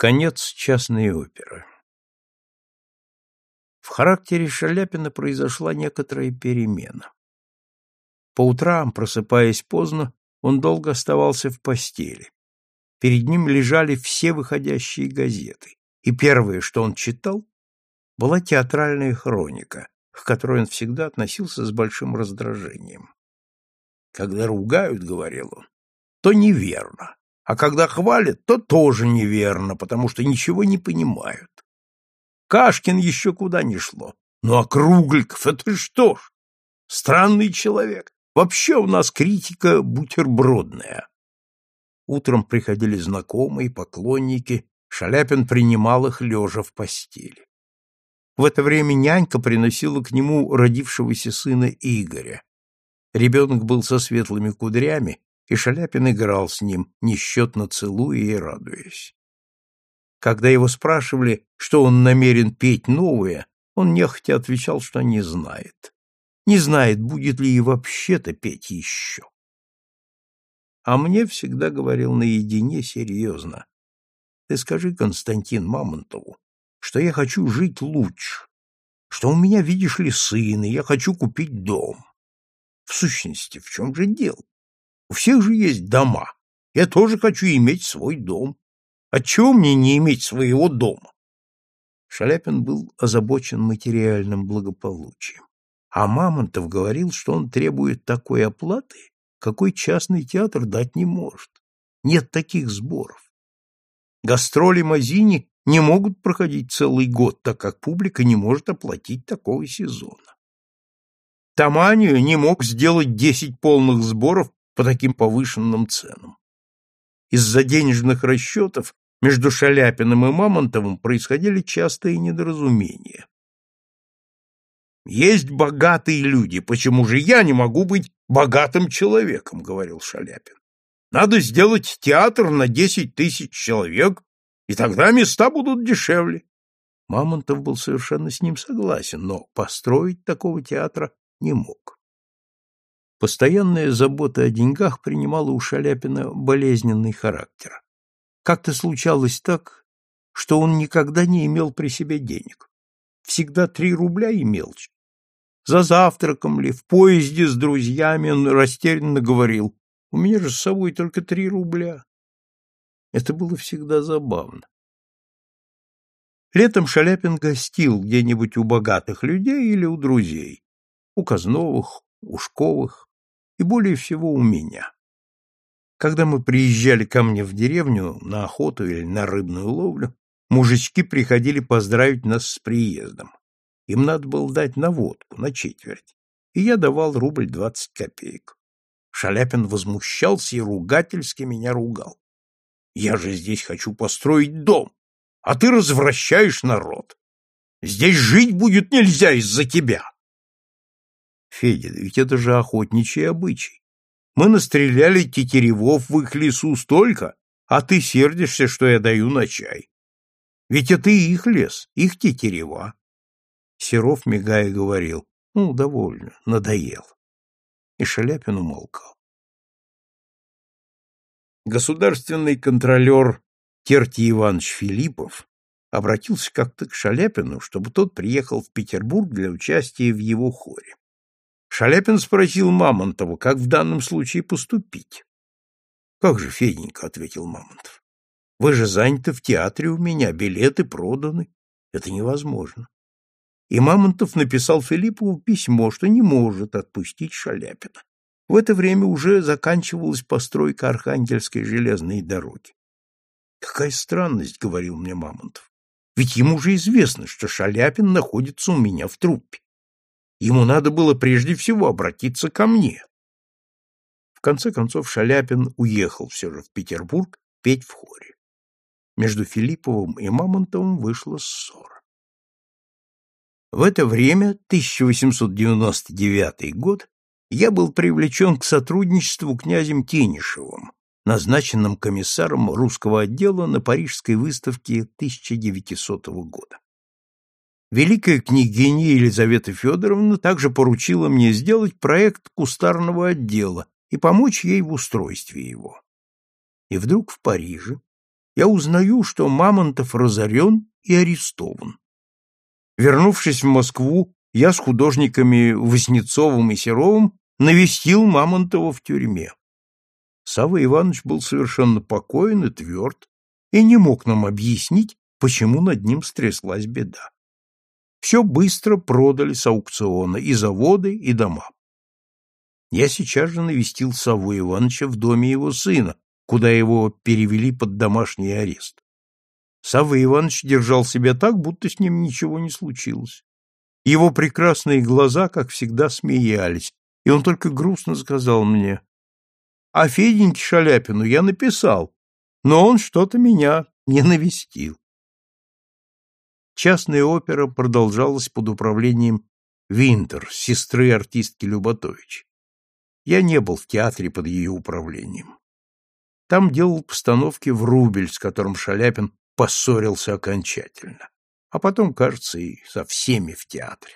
Конец частной оперы. В характере Шаляпина произошла некоторая перемена. По утрам, просыпаясь поздно, он долго оставался в постели. Перед ним лежали все выходящие газеты, и первое, что он читал, была театральная хроника, к которой он всегда относился с большим раздражением. «Когда ругают, — говорил он, — то неверно, а когда хвалят, то тоже неверно, потому что ничего не понимают. Кашкин еще куда ни шло. Ну а Кругликов — это что ж? Странный человек. Вообще у нас критика бутербродная. Утром приходили знакомые, поклонники. Шаляпин принимал их лежа в постели. В это время нянька приносила к нему родившегося сына Игоря. Ребенок был со светлыми кудрями, и Шаляпин играл с ним, несчетно целуя и радуясь. Когда его спрашивали, что он намерен петь новое, он нехотя отвечал, что не знает. Не знает, будет ли и вообще-то петь еще. А мне всегда говорил наедине серьезно. Ты скажи Константин Мамонтову, что я хочу жить лучше, что у меня, видишь ли, сын, и я хочу купить дом. В сущности, в чем же дело? У всех же есть дома. Я тоже хочу иметь свой дом. Отчего мне не иметь своего дома? Шаляпин был озабочен материальным благополучием. А Мамонтов говорил, что он требует такой оплаты, какой частный театр дать не может. Нет таких сборов. Гастроли Мазини не могут проходить целый год, так как публика не может оплатить такого сезона. Таманию не мог сделать десять полных сборов по таким повышенным ценам. Из-за денежных расчетов между Шаляпиным и Мамонтовым происходили частые недоразумения. «Есть богатые люди, почему же я не могу быть богатым человеком?» — говорил Шаляпин. «Надо сделать театр на десять тысяч человек, и тогда места будут дешевле». Мамонтов был совершенно с ним согласен, но построить такого театра не мог. Постоянная забота о деньгах принимала у Шаляпина болезненный характер. Как-то случалось так, что он никогда не имел при себе денег. Всегда три рубля и мелочь. За завтраком ли, в поезде с друзьями он растерянно говорил, «У меня же с собой только три рубля». Это было всегда забавно. Летом Шаляпин гостил где-нибудь у богатых людей или у друзей, у Казновых, Ушковых, и более всего у меня. Когда мы приезжали ко мне в деревню на охоту или на рыбную ловлю, мужички приходили поздравить нас с приездом. Им надо было дать на водку, на четверть, и я давал рубль двадцать копеек. Шаляпин возмущался и ругательски меня ругал. Я же здесь хочу построить дом, а ты развращаешь народ. Здесь жить будет нельзя из-за тебя. Федя, ведь это же охотничий обычай. Мы настреляли тетеревов в их лесу столько, а ты сердишься, что я даю на чай. Ведь это их лес, их тетерева. Серов, мигая, говорил, ну, довольно, надоел. И Шаляпин умолкал. Государственный контролер Терти Иванович Филиппов обратился как-то к Шаляпину, чтобы тот приехал в Петербург для участия в его хоре. Шаляпин спросил Мамонтова, как в данном случае поступить. — Как же, Феденька, — ответил Мамонтов, — вы же заняты в театре у меня, билеты проданы. Это невозможно. И Мамонтов написал Филиппову письмо, что не может отпустить Шаляпина. В это время уже заканчивалась постройка Архангельской железной дороги. «Какая странность», — говорил мне Мамонтов. «Ведь ему же известно, что Шаляпин находится у меня в труппе. Ему надо было прежде всего обратиться ко мне. В конце концов Шаляпин уехал все же в Петербург петь в хоре. Между Филипповым и Мамонтовым вышла ссора. В это время, 1899 год, я был привлечен к сотрудничеству князем Тенишевым, назначенным комиссаром русского отдела на Парижской выставке 1900 года. Великая княгиня Елизавета Федоровна также поручила мне сделать проект кустарного отдела и помочь ей в устройстве его. И вдруг в Париже я узнаю, что Мамонтов разорен и арестован. Вернувшись в Москву, я с художниками Воснецовым и Серовым навестил Мамонтова в тюрьме. Савва Иванович был совершенно покоен и тверд, и не мог нам объяснить, почему над ним стряслась беда. Все быстро продали с аукциона, и заводы, и дома. Я сейчас же навестил Савву Ивановича в доме его сына, куда его перевели под домашний арест. Савва Иванович держал себя так, будто с ним ничего не случилось. Его прекрасные глаза, как всегда, смеялись, и он только грустно сказал мне, «А Феденьке Шаляпину я написал, но он что-то меня не навестил». Частная опера продолжалась под управлением Винтер, сестры артистки Люботович. Я не был в театре под ее управлением. Там делал постановки в рубль, с которым Шаляпин поссорился окончательно. А потом, кажется, и со всеми в театре.